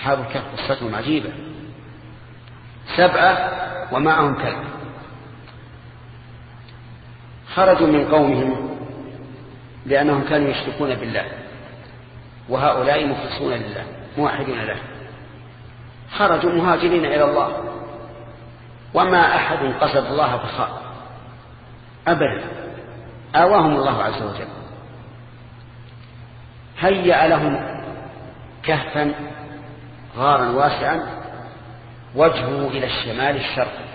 أصحاب الكهف قصتهم عجيبة. سبعة ومعهم كلب. خرجوا من قومهم لأنهم كانوا يشركون بالله وهؤلاء مخلصون لله موحدون له. خرجوا مهاجرين إلى الله. وما أحد قصد الله فخاء أبدا. آواهم الله عز وجل. هيأ لهم كهفا غارا واسعا وجهه إلى الشمال الشرقي.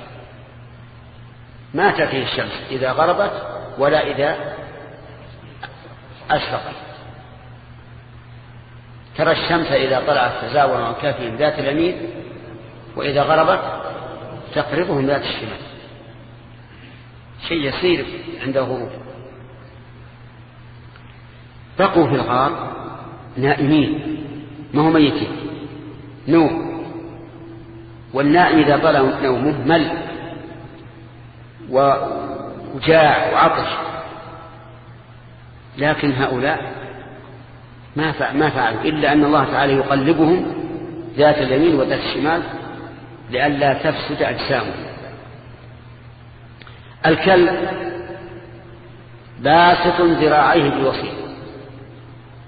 ما تأتيه الشمس إذا غربت ولا إذا أشرقت. ترى الشمس إذا طلعت تزاور عن كافهم ذات اليمين وإذا غربت تقربهم ذات الشمال. شيء يسير عند الغروب بقوا في الغار نائمين ما هو ميتين. نوم. والنائم إذا طال نومه مل وجاع وعطش. لكن هؤلاء ما ما فعلوا إلا أن الله تعالى يقلبهم ذات اليمين وذات الشمال لئلا تفسد أجسامهم. الكلب باسط ذراعيه بالوصيل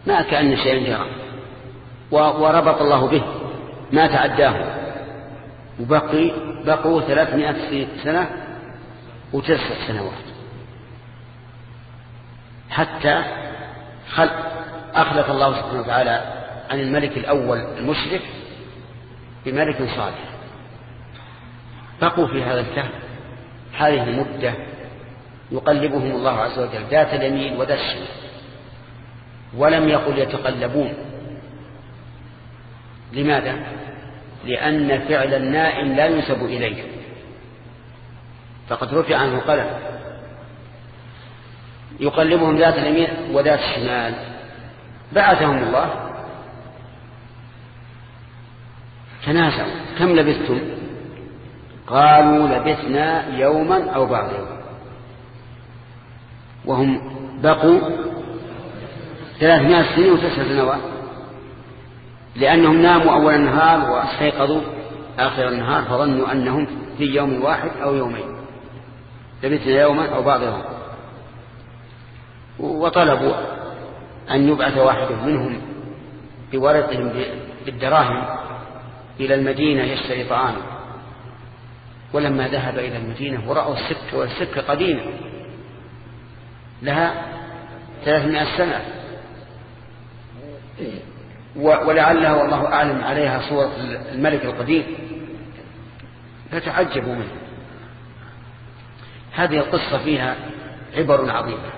ما كأن شيئا جرى. وربط الله به. ما تعداه. وبقي بقوا ثلاثمائة سنة وتسع سنوات. حتى خل أخلف الله سبحانه وتعالى عن الملك الأول المشرك بملك صالح. بقوا في هذا الكهف. هذه المدة يقلبهم الله عز وجل. ذات اليمين وذات الشمال ولم يقل يتقلبون. لماذا؟ لأن فعل النائم لا ينسب إليه. فقد رفع عنه قلم. يقلبهم ذات اليمين وذات الشمال. بعثهم الله. تنازعوا. كم لبثتم؟ قالوا لبثنا يوما أو بعض يوم. وهم بقوا ثلاثمائة سنين وتسع سنوات. لأنهم ناموا أول النهار وأستيقظوا آخر النهار فظنوا أنهم في يوم واحد أو يومين لبثنا يوما أو بعض يوم. وطلبوا أن يبعث واحد منهم بورقهم بالدراهم إلى المدينة يشتري طعاما ولما ذهب إلى المدينة ورأوا السكة والسكة قديمة لها ثلاثمائة سنة. ولعلها والله أعلم عليها صورة الملك القديم فتعجبوا منه. هذه القصة فيها عبر عظيمة